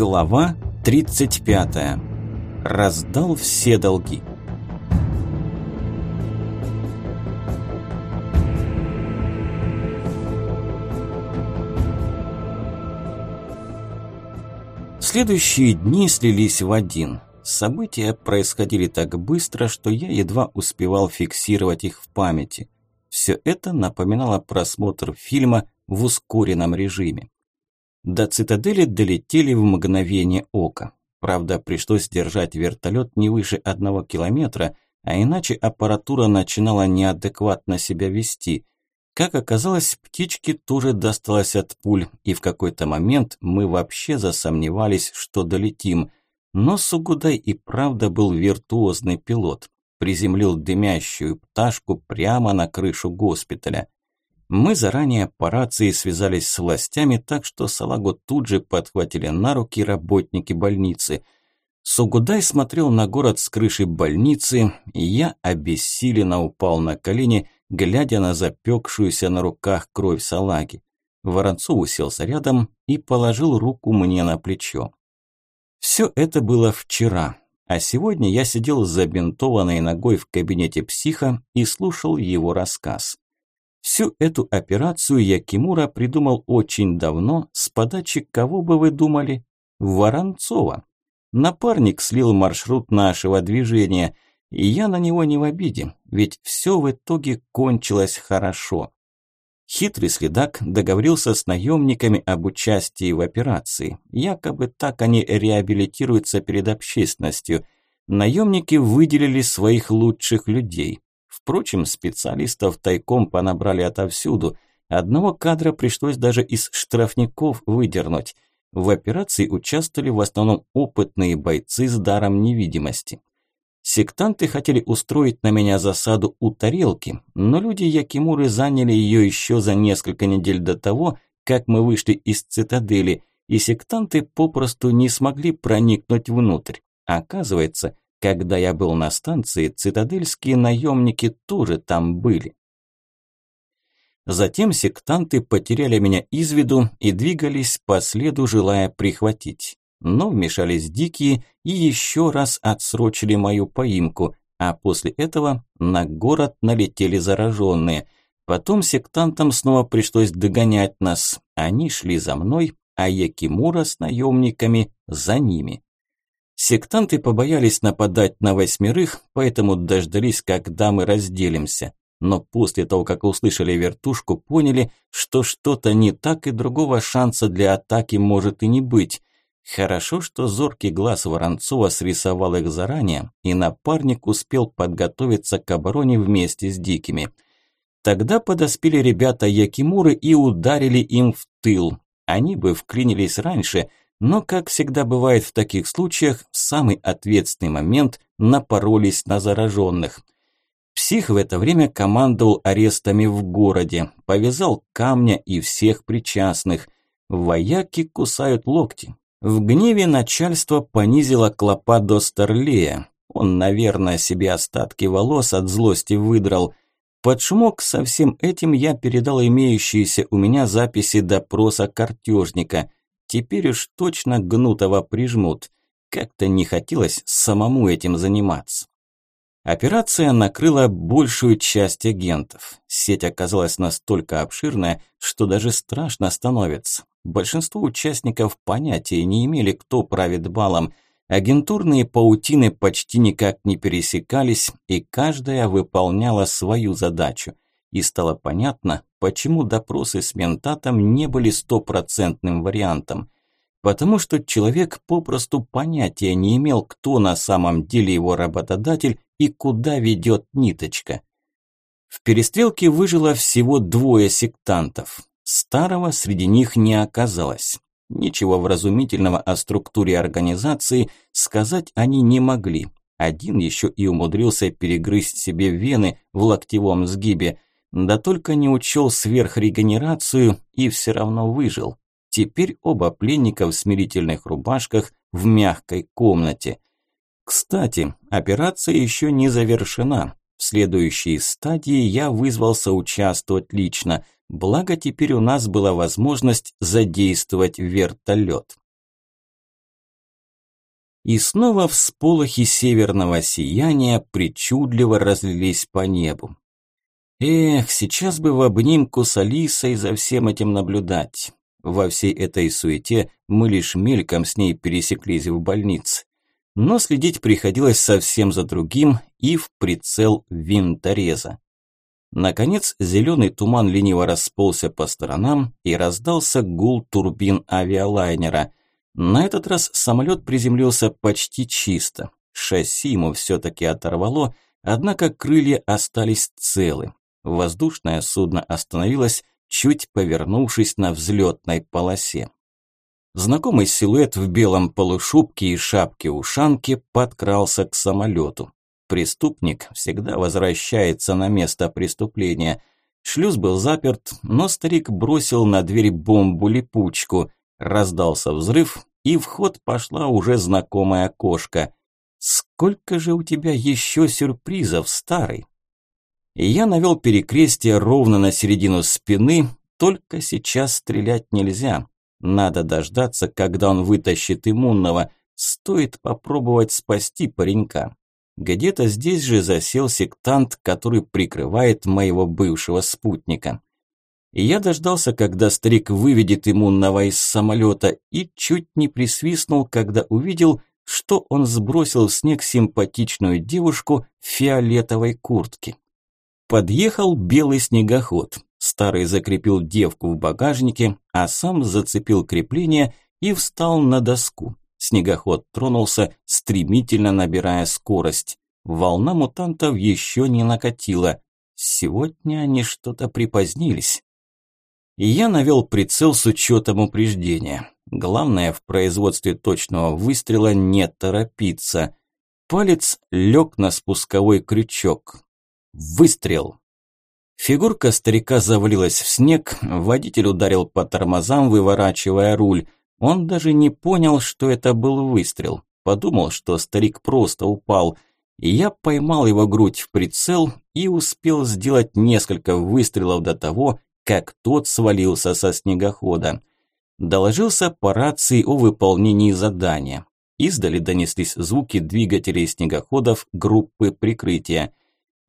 Глава 35. Раздал все долги. Следующие дни слились в один. События происходили так быстро, что я едва успевал фиксировать их в памяти. Все это напоминало просмотр фильма в ускоренном режиме. До цитадели долетели в мгновение ока. Правда, пришлось держать вертолет не выше одного километра, а иначе аппаратура начинала неадекватно себя вести. Как оказалось, птичке тоже досталось от пуль, и в какой-то момент мы вообще засомневались, что долетим. Но Сугудай и правда был виртуозный пилот. Приземлил дымящую пташку прямо на крышу госпиталя. Мы заранее по рации связались с властями, так что салагу тут же подхватили на руки работники больницы. Сугудай смотрел на город с крыши больницы, и я обессиленно упал на колени, глядя на запекшуюся на руках кровь салаги. Воронцов уселся рядом и положил руку мне на плечо. Все это было вчера, а сегодня я сидел с забинтованной ногой в кабинете психа и слушал его рассказ. Всю эту операцию Якимура придумал очень давно, с подачи кого бы вы думали? Воронцова. Напарник слил маршрут нашего движения, и я на него не в обиде, ведь все в итоге кончилось хорошо. Хитрый следак договорился с наемниками об участии в операции. Якобы так они реабилитируются перед общественностью. Наемники выделили своих лучших людей. Впрочем, специалистов тайком понабрали отовсюду. Одного кадра пришлось даже из штрафников выдернуть. В операции участвовали в основном опытные бойцы с даром невидимости. Сектанты хотели устроить на меня засаду у тарелки, но люди Якимуры заняли ее еще за несколько недель до того, как мы вышли из цитадели, и сектанты попросту не смогли проникнуть внутрь. Оказывается, когда я был на станции, цитадельские наемники тоже там были. Затем сектанты потеряли меня из виду и двигались по следу, желая прихватить. Но вмешались дикие и еще раз отсрочили мою поимку, а после этого на город налетели зараженные. Потом сектантам снова пришлось догонять нас. Они шли за мной, а Якимура с наемниками за ними. Сектанты побоялись нападать на восьмерых, поэтому дождались, когда мы разделимся. Но после того, как услышали вертушку, поняли, что что-то не так и другого шанса для атаки может и не быть. Хорошо, что зоркий глаз Воронцова срисовал их заранее, и напарник успел подготовиться к обороне вместе с дикими. Тогда подоспели ребята Якимуры и ударили им в тыл. Они бы вклинились раньше – но, как всегда бывает в таких случаях, в самый ответственный момент напоролись на зараженных. Псих в это время командовал арестами в городе, повязал камня и всех причастных. Вояки кусают локти. В гневе начальство понизило клопа до старлея. Он, наверное, себе остатки волос от злости выдрал. Под шумок со всем этим я передал имеющиеся у меня записи допроса картежника – Теперь уж точно Гнутова прижмут. Как-то не хотелось самому этим заниматься. Операция накрыла большую часть агентов. Сеть оказалась настолько обширная, что даже страшно становится. Большинство участников понятия не имели, кто правит балом. Агентурные паутины почти никак не пересекались, и каждая выполняла свою задачу. И стало понятно, почему допросы с ментатом не были стопроцентным вариантом. Потому что человек попросту понятия не имел, кто на самом деле его работодатель и куда ведет ниточка. В перестрелке выжило всего двое сектантов. Старого среди них не оказалось. Ничего вразумительного о структуре организации сказать они не могли. Один еще и умудрился перегрызть себе вены в локтевом сгибе – да только не учел сверхрегенерацию и все равно выжил. Теперь оба пленника в смирительных рубашках в мягкой комнате. Кстати, операция еще не завершена. В следующей стадии я вызвался участвовать лично, благо теперь у нас была возможность задействовать вертолет. И снова всполохи северного сияния причудливо разлились по небу. Эх, сейчас бы в обнимку с Алисой за всем этим наблюдать. Во всей этой суете мы лишь мельком с ней пересеклись в больнице. Но следить приходилось совсем за другим и в прицел винтореза. Наконец, зеленый туман лениво расползся по сторонам и раздался гул турбин авиалайнера. На этот раз самолет приземлился почти чисто. Шасси ему все-таки оторвало, однако крылья остались целы. Воздушное судно остановилось, чуть повернувшись на взлетной полосе. Знакомый силуэт в белом полушубке и шапке-ушанке подкрался к самолету. Преступник всегда возвращается на место преступления. Шлюз был заперт, но старик бросил на дверь бомбу-липучку. Раздался взрыв, и в ход пошла уже знакомая кошка. «Сколько же у тебя еще сюрпризов, старый?» Я навел перекрестие ровно на середину спины, только сейчас стрелять нельзя. Надо дождаться, когда он вытащит иммунного. Стоит попробовать спасти паренька. Где-то здесь же засел сектант, который прикрывает моего бывшего спутника. Я дождался, когда старик выведет иммунного из самолета и чуть не присвистнул, когда увидел, что он сбросил в снег симпатичную девушку в фиолетовой куртке. Подъехал белый снегоход. Старый закрепил девку в багажнике, а сам зацепил крепление и встал на доску. Снегоход тронулся, стремительно набирая скорость. Волна мутантов еще не накатила. Сегодня они что-то припозднились. Я навел прицел с учетом упреждения. Главное в производстве точного выстрела не торопиться. Палец лег на спусковой крючок. Выстрел. Фигурка старика завалилась в снег, водитель ударил по тормозам, выворачивая руль. Он даже не понял, что это был выстрел. Подумал, что старик просто упал. Я поймал его грудь в прицел и успел сделать несколько выстрелов до того, как тот свалился со снегохода. Доложился по рации о выполнении задания. Издали донеслись звуки двигателей снегоходов группы прикрытия.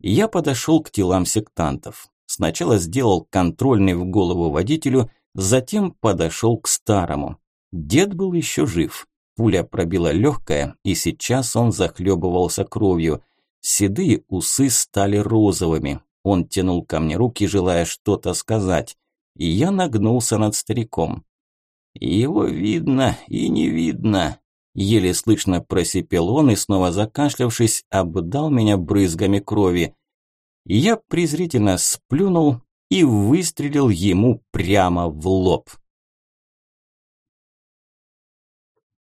Я подошел к телам сектантов. Сначала сделал контрольный в голову водителю, затем подошел к старому. Дед был еще жив. Пуля пробила легкое, и сейчас он захлебывался кровью. Седые усы стали розовыми. Он тянул ко мне руки, желая что-то сказать. И я нагнулся над стариком. «Его видно и не видно», Еле слышно просипел он и, снова закашлявшись, обдал меня брызгами крови. Я презрительно сплюнул и выстрелил ему прямо в лоб.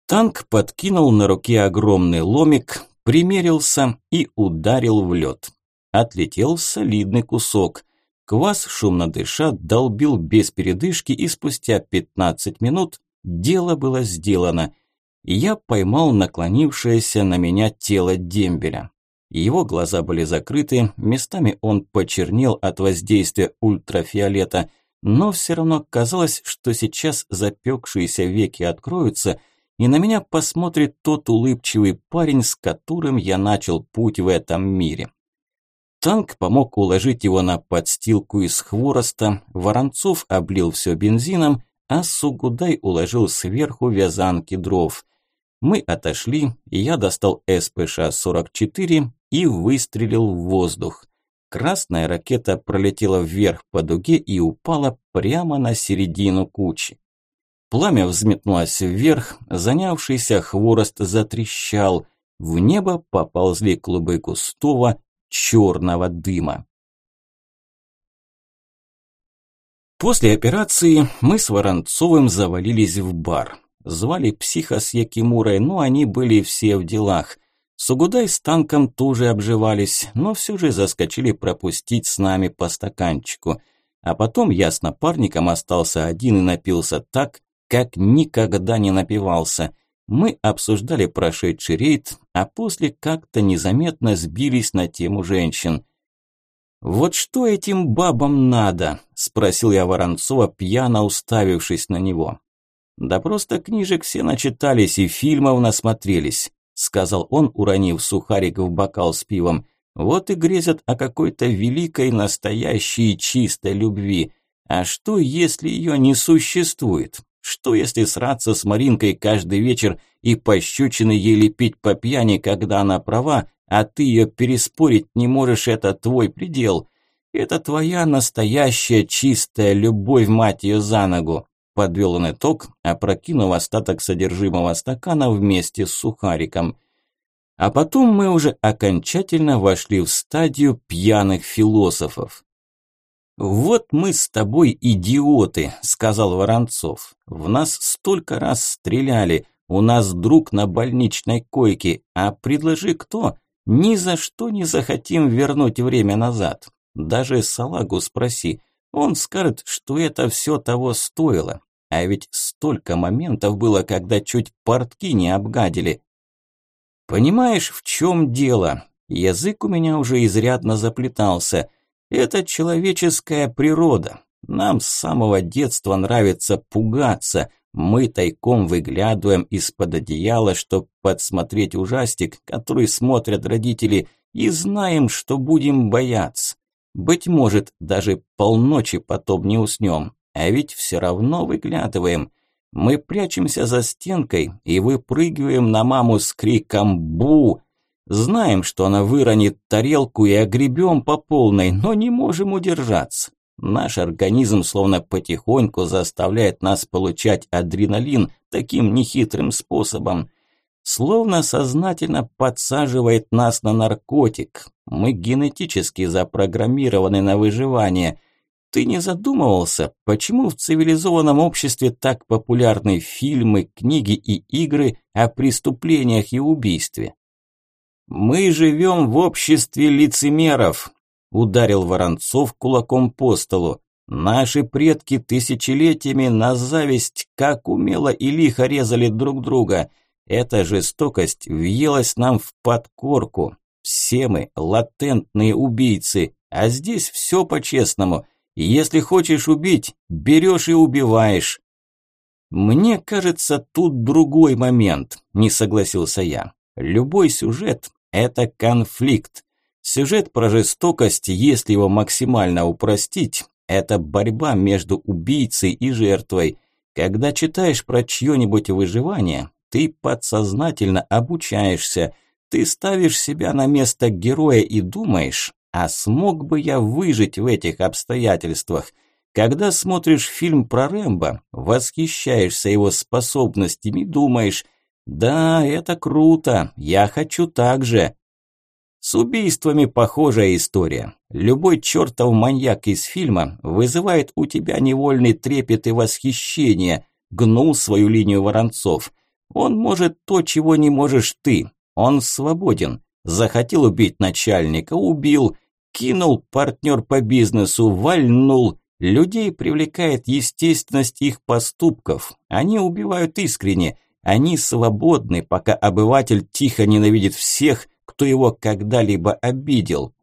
Танк подкинул на руке огромный ломик, примерился и ударил в лед. Отлетел солидный кусок. Квас, шумно дыша, долбил без передышки, и спустя 15 минут дело было сделано – я поймал наклонившееся на меня тело дембеля. Его глаза были закрыты, местами он почернел от воздействия ультрафиолета, но все равно казалось, что сейчас запекшиеся веки откроются, и на меня посмотрит тот улыбчивый парень, с которым я начал путь в этом мире. Танк помог уложить его на подстилку из хвороста, Воронцов облил все бензином, а Сугудай уложил сверху вязанки дров. Мы отошли, и я достал СПШ-44 и выстрелил в воздух. Красная ракета пролетела вверх по дуге и упала прямо на середину кучи. Пламя взметнулось вверх, занявшийся хворост затрещал. В небо поползли клубы густого черного дыма. После операции мы с Воронцовым завалились в бар. Звали психа с Якимурой, но они были все в делах. Сугудай с танком тоже обживались, но все же заскочили пропустить с нами по стаканчику. А потом я с напарником остался один и напился так, как никогда не напивался. Мы обсуждали прошедший рейд, а после как-то незаметно сбились на тему женщин. «Вот что этим бабам надо?» – спросил я Воронцова, пьяно уставившись на него. Да просто книжек все начитались и фильмов насмотрелись, сказал он, уронив сухарик в бокал с пивом. Вот и грезят о какой-то великой, настоящей, чистой любви. А что, если ее не существует? Что, если сраться с Маринкой каждый вечер и пощечины ей лепить по пьяни, когда она права, а ты ее переспорить не можешь, это твой предел? Это твоя настоящая чистая любовь, мать ее, за ногу. Подвел он итог, опрокинув остаток содержимого стакана вместе с сухариком. А потом мы уже окончательно вошли в стадию пьяных философов. «Вот мы с тобой идиоты», – сказал Воронцов. «В нас столько раз стреляли, у нас друг на больничной койке, а предложи кто, ни за что не захотим вернуть время назад. Даже Салагу спроси, он скажет, что это все того стоило. А ведь столько моментов было, когда чуть портки не обгадили. Понимаешь, в чем дело? Язык у меня уже изрядно заплетался. Это человеческая природа. Нам с самого детства нравится пугаться. Мы тайком выглядываем из-под одеяла, чтобы подсмотреть ужастик, который смотрят родители, и знаем, что будем бояться. Быть может, даже полночи потом не уснем, а ведь все равно выглядываем. Мы прячемся за стенкой и выпрыгиваем на маму с криком «Бу!». Знаем, что она выронит тарелку и огребем по полной, но не можем удержаться. Наш организм словно потихоньку заставляет нас получать адреналин таким нехитрым способом. Словно сознательно подсаживает нас на наркотик. Мы генетически запрограммированы на выживание – ты не задумывался, почему в цивилизованном обществе так популярны фильмы, книги и игры о преступлениях и убийстве? Мы живем в обществе лицемеров, ударил Воронцов кулаком по столу. Наши предки тысячелетиями на зависть как умело и лихо резали друг друга. Эта жестокость въелась нам в подкорку. Все мы латентные убийцы, а здесь все по-честному. Если хочешь убить, берешь и убиваешь. Мне кажется, тут другой момент, не согласился я. Любой сюжет – это конфликт. Сюжет про жестокость, если его максимально упростить, это борьба между убийцей и жертвой. Когда читаешь про чье-нибудь выживание, ты подсознательно обучаешься, ты ставишь себя на место героя и думаешь, а смог бы я выжить в этих обстоятельствах? Когда смотришь фильм про Рэмбо, восхищаешься его способностями, думаешь, да, это круто, я хочу так же. С убийствами похожая история. Любой чертов маньяк из фильма вызывает у тебя невольный трепет и восхищение, гнул свою линию Воронцов. Он может то, чего не можешь ты. Он свободен. Захотел убить начальника – убил. Кинул партнер по бизнесу, вальнул. Людей привлекает естественность их поступков. Они убивают искренне. Они свободны, пока обыватель тихо ненавидит всех, кто его когда-либо обидел.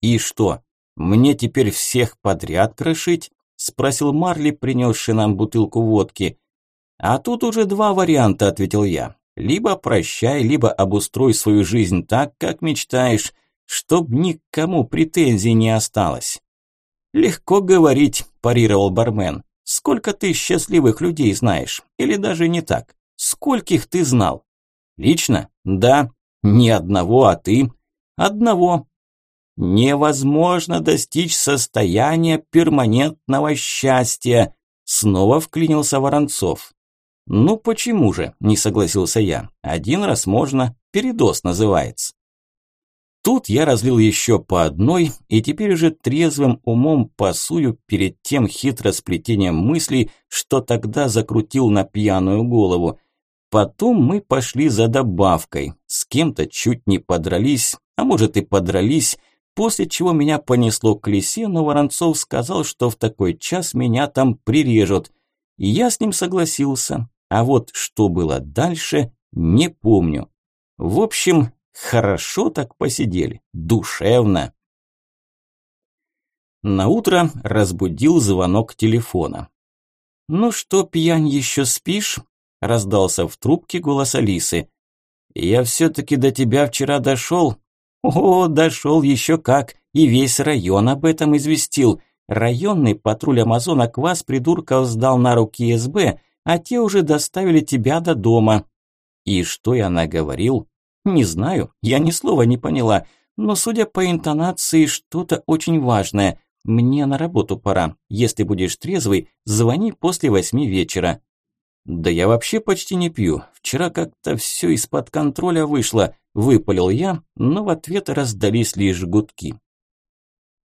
«И что, мне теперь всех подряд крошить?» – спросил Марли, принесший нам бутылку водки. «А тут уже два варианта», – ответил я. «Либо прощай, либо обустрой свою жизнь так, как мечтаешь чтоб никому претензий не осталось. Легко говорить, парировал бармен. Сколько ты счастливых людей знаешь? Или даже не так? Скольких ты знал? Лично? Да. Ни одного, а ты? Одного. Невозможно достичь состояния перманентного счастья. Снова вклинился Воронцов. Ну почему же, не согласился я. Один раз можно, передоз называется. Тут я разлил еще по одной и теперь уже трезвым умом пасую перед тем хитросплетением мыслей, что тогда закрутил на пьяную голову. Потом мы пошли за добавкой, с кем-то чуть не подрались, а может и подрались, после чего меня понесло к лесе, но Воронцов сказал, что в такой час меня там прирежут. И я с ним согласился, а вот что было дальше, не помню. В общем, Хорошо так посидели, душевно. На утро разбудил звонок телефона. «Ну что, пьянь, еще спишь?» – раздался в трубке голос Алисы. «Я все-таки до тебя вчера дошел». «О, дошел еще как, и весь район об этом известил. Районный патруль Амазонок вас, придурков, сдал на руки СБ, а те уже доставили тебя до дома». «И что я наговорил?» «Не знаю, я ни слова не поняла, но, судя по интонации, что-то очень важное. Мне на работу пора. Если будешь трезвый, звони после восьми вечера. Да я вообще почти не пью. Вчера как-то все из-под контроля вышло, выпалил я, но в ответ раздались лишь гудки.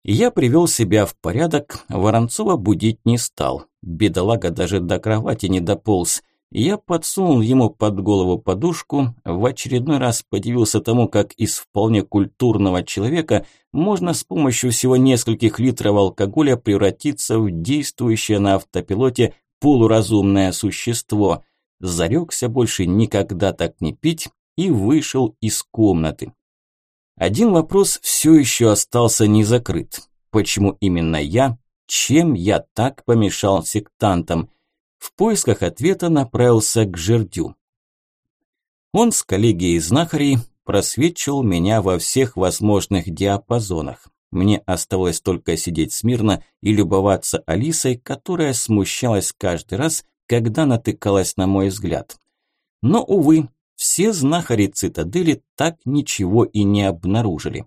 Я привел себя в порядок, Воронцова будить не стал. Бедолага даже до кровати не дополз. Я подсунул ему под голову подушку, в очередной раз подивился тому, как из вполне культурного человека можно с помощью всего нескольких литров алкоголя превратиться в действующее на автопилоте полуразумное существо. Зарекся больше никогда так не пить и вышел из комнаты. Один вопрос все еще остался не закрыт. Почему именно я? Чем я так помешал сектантам? в поисках ответа направился к жердю. Он с коллегией знахарей просвечивал меня во всех возможных диапазонах. Мне оставалось только сидеть смирно и любоваться Алисой, которая смущалась каждый раз, когда натыкалась на мой взгляд. Но, увы, все знахари цитадели так ничего и не обнаружили.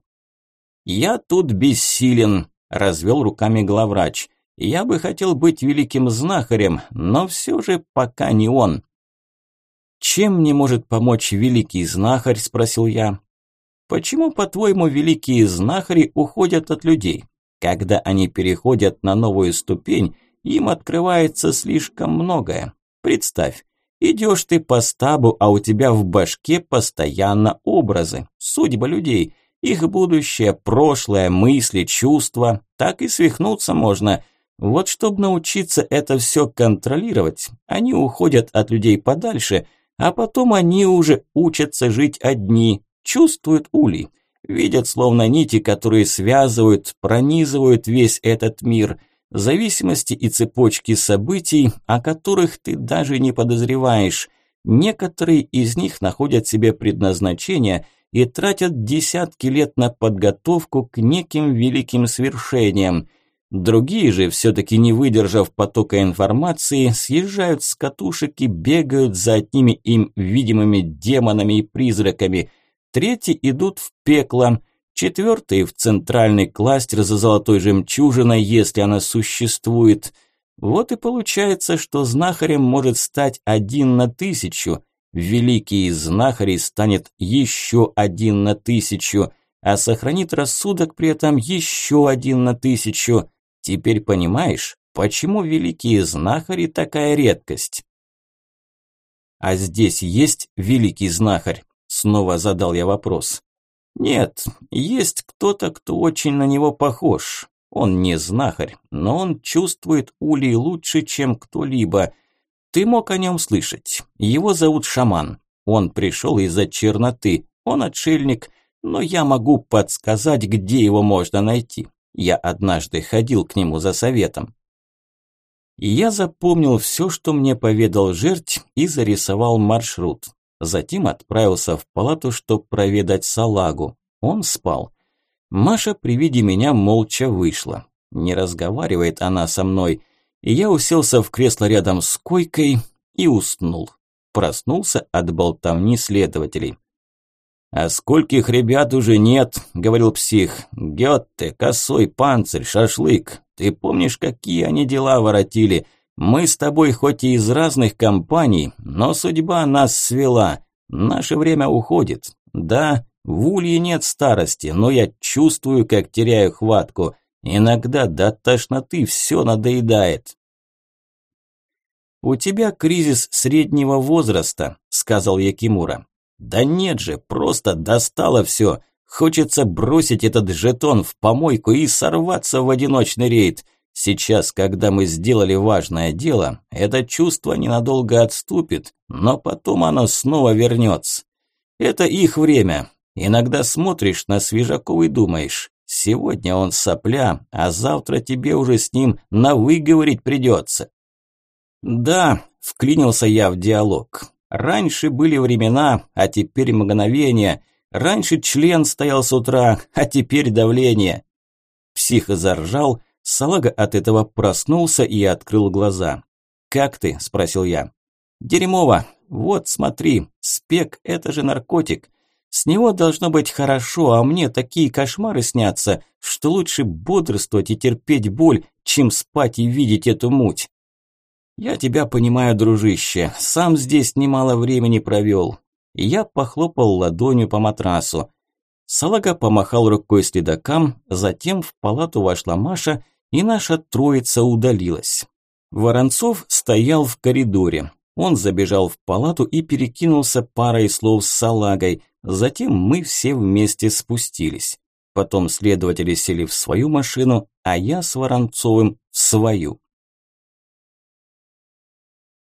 «Я тут бессилен», – развел руками главврач. Я бы хотел быть великим знахарем, но все же пока не он. «Чем мне может помочь великий знахарь?» – спросил я. «Почему, по-твоему, великие знахари уходят от людей? Когда они переходят на новую ступень, им открывается слишком многое. Представь, идешь ты по стабу, а у тебя в башке постоянно образы, судьба людей, их будущее, прошлое, мысли, чувства. Так и свихнуться можно – вот чтобы научиться это все контролировать, они уходят от людей подальше, а потом они уже учатся жить одни, чувствуют улей, видят словно нити, которые связывают, пронизывают весь этот мир, зависимости и цепочки событий, о которых ты даже не подозреваешь. Некоторые из них находят себе предназначение и тратят десятки лет на подготовку к неким великим свершениям – Другие же, все-таки не выдержав потока информации, съезжают с катушек и бегают за одними им видимыми демонами и призраками. Третьи идут в пекло, четвертые в центральный кластер за золотой жемчужиной, если она существует. Вот и получается, что знахарем может стать один на тысячу, великий знахарь станет еще один на тысячу, а сохранит рассудок при этом еще один на тысячу – Теперь понимаешь, почему великие знахари такая редкость? А здесь есть великий знахарь? Снова задал я вопрос. Нет, есть кто-то, кто очень на него похож. Он не знахарь, но он чувствует улей лучше, чем кто-либо. Ты мог о нем слышать. Его зовут Шаман. Он пришел из-за черноты. Он отшельник, но я могу подсказать, где его можно найти. Я однажды ходил к нему за советом. я запомнил все, что мне поведал жерть, и зарисовал маршрут. Затем отправился в палату, чтобы проведать салагу. Он спал. Маша при виде меня молча вышла. Не разговаривает она со мной. И я уселся в кресло рядом с койкой и уснул. Проснулся от болтовни следователей. «А скольких ребят уже нет?» – говорил псих. «Гетте, косой, панцирь, шашлык. Ты помнишь, какие они дела воротили? Мы с тобой хоть и из разных компаний, но судьба нас свела. Наше время уходит. Да, в улье нет старости, но я чувствую, как теряю хватку. Иногда до тошноты все надоедает». «У тебя кризис среднего возраста», – сказал Якимура. Да нет же, просто достало все. Хочется бросить этот жетон в помойку и сорваться в одиночный рейд. Сейчас, когда мы сделали важное дело, это чувство ненадолго отступит, но потом оно снова вернется. Это их время. Иногда смотришь на Свежакова и думаешь, сегодня он сопля, а завтра тебе уже с ним на выговорить придется. Да, вклинился я в диалог. Раньше были времена, а теперь мгновения. Раньше член стоял с утра, а теперь давление. Псих заржал, салага от этого проснулся и открыл глаза. «Как ты?» – спросил я. «Дерьмово. Вот, смотри, спек – это же наркотик. С него должно быть хорошо, а мне такие кошмары снятся, что лучше бодрствовать и терпеть боль, чем спать и видеть эту муть. Я тебя понимаю, дружище, сам здесь немало времени провел. я похлопал ладонью по матрасу. Салага помахал рукой следакам, затем в палату вошла Маша, и наша троица удалилась. Воронцов стоял в коридоре. Он забежал в палату и перекинулся парой слов с салагой. Затем мы все вместе спустились. Потом следователи сели в свою машину, а я с Воронцовым в свою.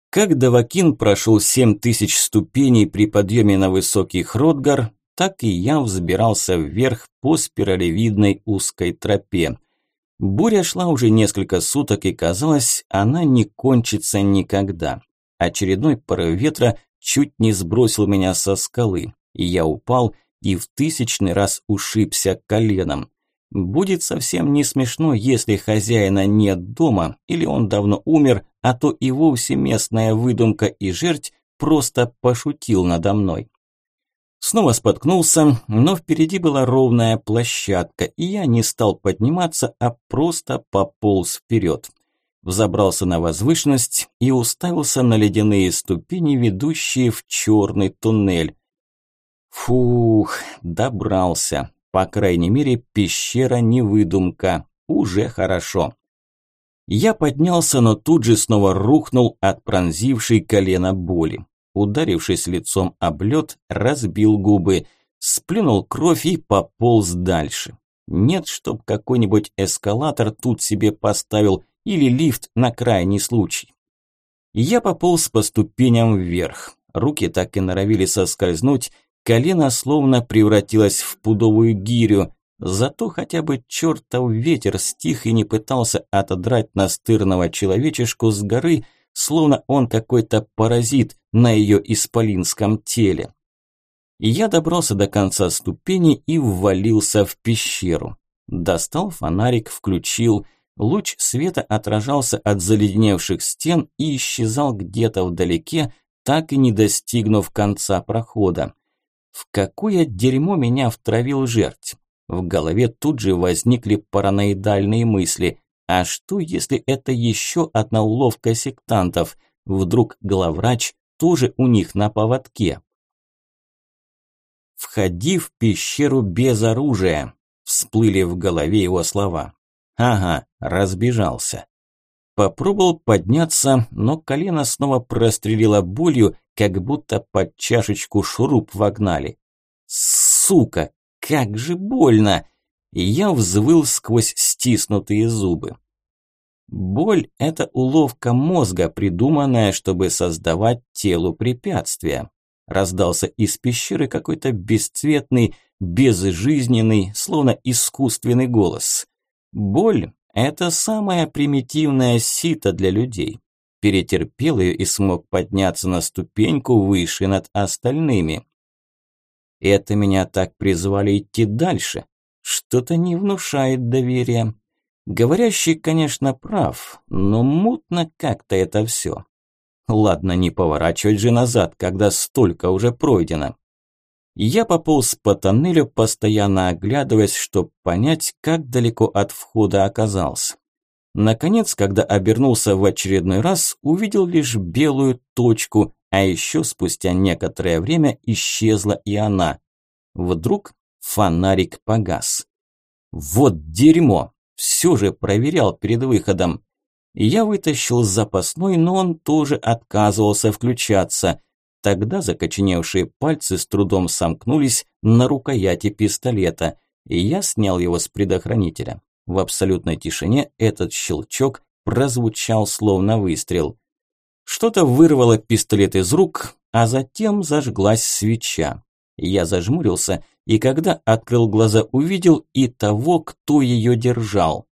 Как Давакин прошел семь тысяч ступеней при подъеме на высокий Хродгар, так и я взбирался вверх по спиралевидной узкой тропе. Буря шла уже несколько суток, и казалось, она не кончится никогда. Очередной порыв ветра чуть не сбросил меня со скалы, и я упал и в тысячный раз ушибся коленом. Будет совсем не смешно, если хозяина нет дома, или он давно умер, а то и вовсе местная выдумка и жерть просто пошутил надо мной. Снова споткнулся, но впереди была ровная площадка, и я не стал подниматься, а просто пополз вперед. Взобрался на возвышенность и уставился на ледяные ступени, ведущие в черный туннель. Фух, добрался. По крайней мере, пещера не выдумка. Уже хорошо. Я поднялся, но тут же снова рухнул от пронзившей колено боли ударившись лицом об лед, разбил губы, сплюнул кровь и пополз дальше. Нет, чтоб какой-нибудь эскалатор тут себе поставил или лифт на крайний случай. Я пополз по ступеням вверх. Руки так и норовили соскользнуть, колено словно превратилось в пудовую гирю, зато хотя бы чертов ветер стих и не пытался отодрать настырного человечешку с горы, словно он какой-то паразит на ее исполинском теле. Я добрался до конца ступени и ввалился в пещеру. Достал фонарик, включил. Луч света отражался от заледневших стен и исчезал где-то вдалеке, так и не достигнув конца прохода. В какое дерьмо меня втравил жертв? В голове тут же возникли параноидальные мысли. А что, если это еще одна уловка сектантов? Вдруг главврач тоже у них на поводке? «Входи в пещеру без оружия», – всплыли в голове его слова. «Ага, разбежался». Попробовал подняться, но колено снова прострелило болью, как будто под чашечку шуруп вогнали. «Сука, как же больно!» И я взвыл сквозь стиснутые зубы. Боль – это уловка мозга, придуманная, чтобы создавать телу препятствия. Раздался из пещеры какой-то бесцветный, безжизненный, словно искусственный голос. Боль – это самая примитивная сито для людей. Перетерпел ее и смог подняться на ступеньку выше над остальными. Это меня так призвали идти дальше. Что-то не внушает доверия. Говорящий, конечно, прав, но мутно как-то это все. Ладно, не поворачивать же назад, когда столько уже пройдено. Я пополз по тоннелю, постоянно оглядываясь, чтобы понять, как далеко от входа оказался. Наконец, когда обернулся в очередной раз, увидел лишь белую точку, а еще спустя некоторое время исчезла и она. Вдруг Фонарик погас. Вот дерьмо! Все же проверял перед выходом. Я вытащил запасной, но он тоже отказывался включаться. Тогда закоченевшие пальцы с трудом сомкнулись на рукояти пистолета, и я снял его с предохранителя. В абсолютной тишине этот щелчок прозвучал словно выстрел. Что-то вырвало пистолет из рук, а затем зажглась свеча. Я зажмурился и когда открыл глаза, увидел и того, кто ее держал.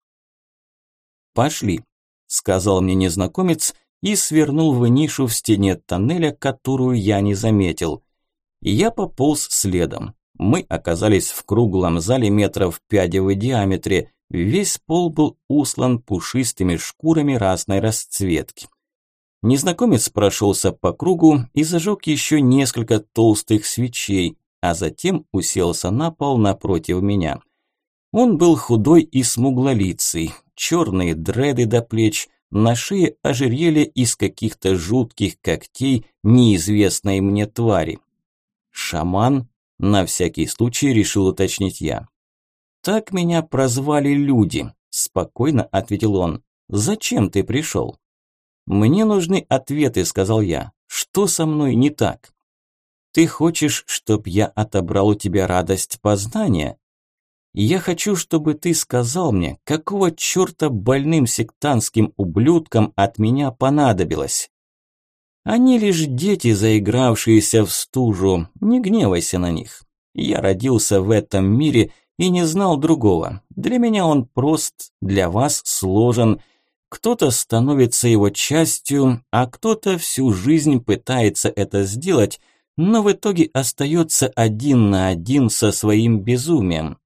«Пошли», – сказал мне незнакомец, и свернул в нишу в стене тоннеля, которую я не заметил. Я пополз следом. Мы оказались в круглом зале метров пять в диаметре. Весь пол был услан пушистыми шкурами разной расцветки. Незнакомец прошелся по кругу и зажег еще несколько толстых свечей, а затем уселся на пол напротив меня. Он был худой и смуглолицый, черные дреды до плеч, на шее ожерелье из каких-то жутких когтей неизвестной мне твари. «Шаман?» – на всякий случай решил уточнить я. «Так меня прозвали люди», – спокойно ответил он. «Зачем ты пришел?» «Мне нужны ответы», – сказал я. «Что со мной не так?» «Ты хочешь, чтоб я отобрал у тебя радость познания?» «Я хочу, чтобы ты сказал мне, какого черта больным сектантским ублюдкам от меня понадобилось?» «Они лишь дети, заигравшиеся в стужу, не гневайся на них. Я родился в этом мире и не знал другого. Для меня он прост, для вас сложен». Кто-то становится его частью, а кто-то всю жизнь пытается это сделать, но в итоге остается один на один со своим безумием.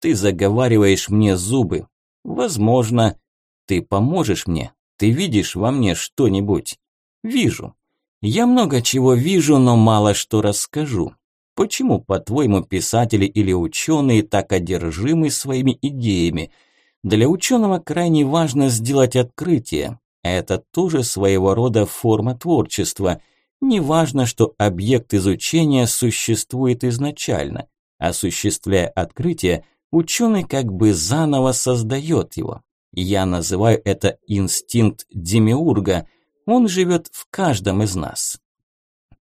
Ты заговариваешь мне зубы. Возможно, ты поможешь мне. Ты видишь во мне что-нибудь? Вижу. Я много чего вижу, но мало что расскажу. Почему, по-твоему, писатели или ученые так одержимы своими идеями – для ученого крайне важно сделать открытие. Это тоже своего рода форма творчества. Не важно, что объект изучения существует изначально. Осуществляя открытие, ученый как бы заново создает его. Я называю это инстинкт демиурга. Он живет в каждом из нас.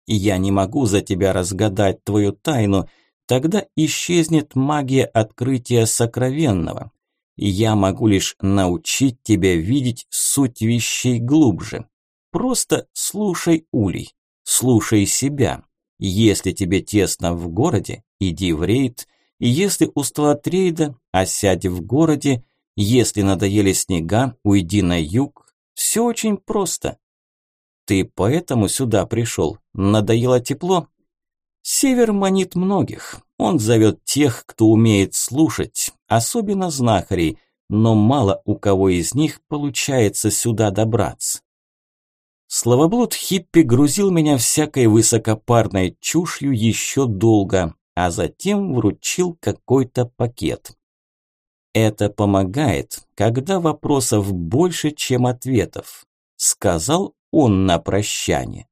Я не могу за тебя разгадать твою тайну, тогда исчезнет магия открытия сокровенного я могу лишь научить тебя видеть суть вещей глубже. Просто слушай улей, слушай себя. Если тебе тесно в городе, иди в рейд. Если устал от рейда, осядь в городе. Если надоели снега, уйди на юг. Все очень просто. Ты поэтому сюда пришел? Надоело тепло? Север манит многих. Он зовет тех, кто умеет слушать, особенно знахарей, но мало у кого из них получается сюда добраться. Словоблуд Хиппи грузил меня всякой высокопарной чушью еще долго, а затем вручил какой-то пакет. Это помогает, когда вопросов больше, чем ответов, сказал он на прощание.